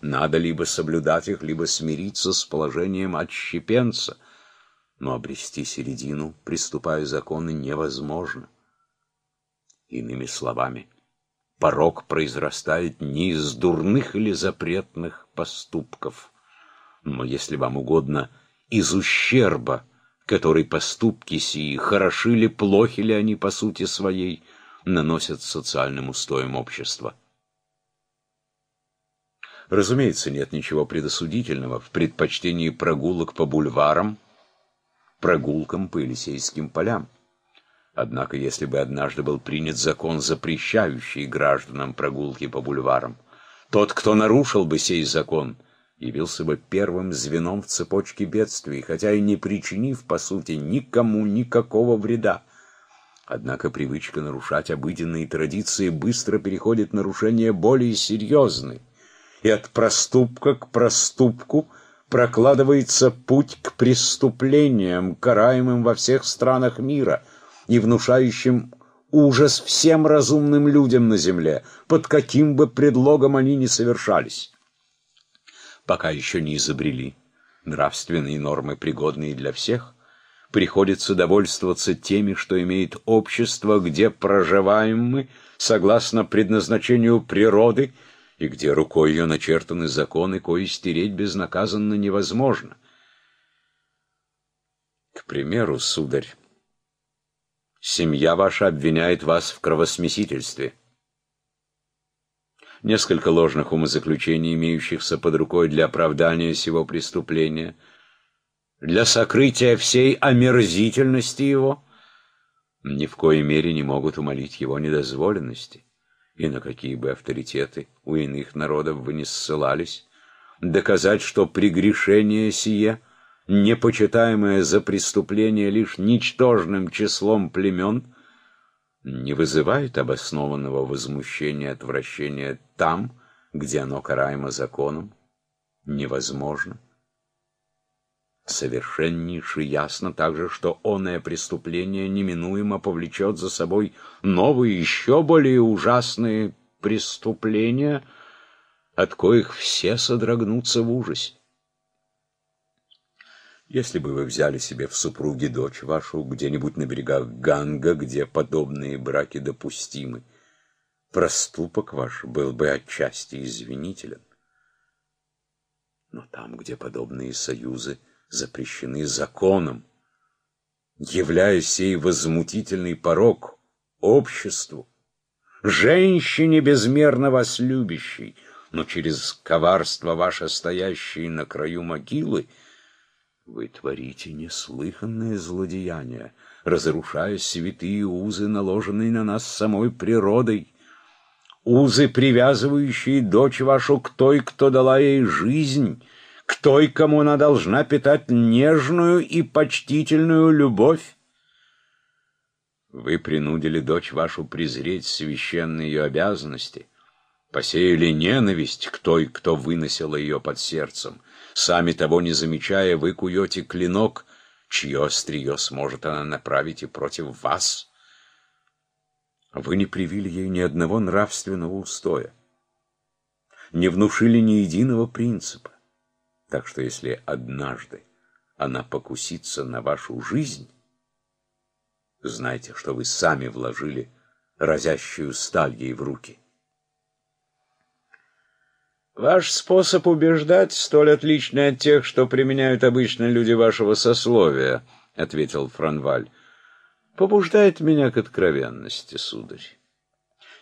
Надо либо соблюдать их, либо смириться с положением отщепенца. Но обрести середину, приступая законы, невозможно. Иными словами, порог произрастает не из дурных или запретных поступков, но, если вам угодно, из ущерба, который поступки сии, хороши ли, плохи ли они по сути своей, наносят социальным устоям общества. Разумеется, нет ничего предосудительного в предпочтении прогулок по бульварам, прогулкам по Елисейским полям. Однако, если бы однажды был принят закон, запрещающий гражданам прогулки по бульварам, тот, кто нарушил бы сей закон, явился бы первым звеном в цепочке бедствий, хотя и не причинив, по сути, никому никакого вреда. Однако привычка нарушать обыденные традиции быстро переходит в нарушение более серьезные, и от проступка к проступку прокладывается путь к преступлениям, караемым во всех странах мира и внушающим ужас всем разумным людям на земле, под каким бы предлогом они ни совершались. Пока еще не изобрели нравственные нормы, пригодные для всех, приходится довольствоваться теми, что имеет общество, где проживаем мы, согласно предназначению природы, и где рукой ее начертаны законы, кои стереть безнаказанно невозможно. К примеру, сударь, семья ваша обвиняет вас в кровосмесительстве несколько ложных умозаключений, имеющихся под рукой для оправдания сего преступления, для сокрытия всей омерзительности его, ни в коей мере не могут умолить его недозволенности, и на какие бы авторитеты у иных народов вы не ссылались, доказать, что прегрешение сие, непочитаемое за преступление лишь ничтожным числом племен, не вызывает обоснованного возмущения и отвращения там, где оно караемо законом, невозможно. Совершеннейше ясно также, что оное преступление неминуемо повлечет за собой новые, еще более ужасные преступления, от коих все содрогнутся в ужасе. Если бы вы взяли себе в супруги дочь вашу где-нибудь на берегах Ганга, где подобные браки допустимы, проступок ваш был бы отчасти извинителен. Но там, где подобные союзы запрещены законом, являя сей возмутительный порог обществу, женщине безмерно вас любящей, но через коварство ваше стоящее на краю могилы, вы творите неслыханное злодеяние, разрушая святые узы, наложенные на нас самой природой, узы, привязывающие дочь вашу к той, кто дала ей жизнь, к той, кому она должна питать нежную и почтительную любовь. Вы принудили дочь вашу презреть священные ее обязанности, посеяли ненависть к той, кто выносила ее под сердцем, Сами того не замечая, вы куете клинок, чье острие сможет она направить и против вас. Вы не привили ей ни одного нравственного устоя, не внушили ни единого принципа. Так что если однажды она покусится на вашу жизнь, знайте, что вы сами вложили разящую сталь ей в руки. Ваш способ убеждать столь отличный от тех, что применяют обычно люди вашего сословия, — ответил Франваль, — побуждает меня к откровенности, сударь.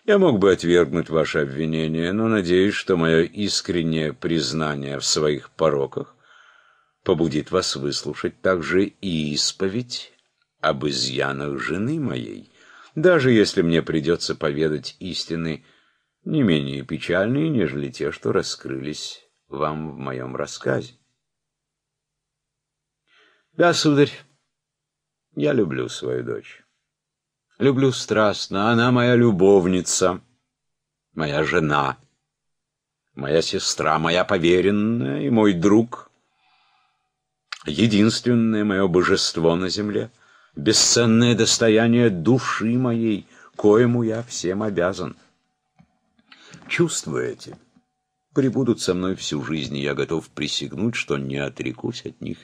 Я мог бы отвергнуть ваше обвинение, но надеюсь, что мое искреннее признание в своих пороках побудит вас выслушать также и исповедь об изъянах жены моей, даже если мне придется поведать истины не менее печальные, нежели те, что раскрылись вам в моем рассказе. Да, сударь, я люблю свою дочь. Люблю страстно, она моя любовница, моя жена, моя сестра, моя поверенная и мой друг, единственное мое божество на земле, бесценное достояние души моей, коему я всем обязан. Чувствуете, пребудут со мной всю жизнь, я готов присягнуть, что не отрекусь от них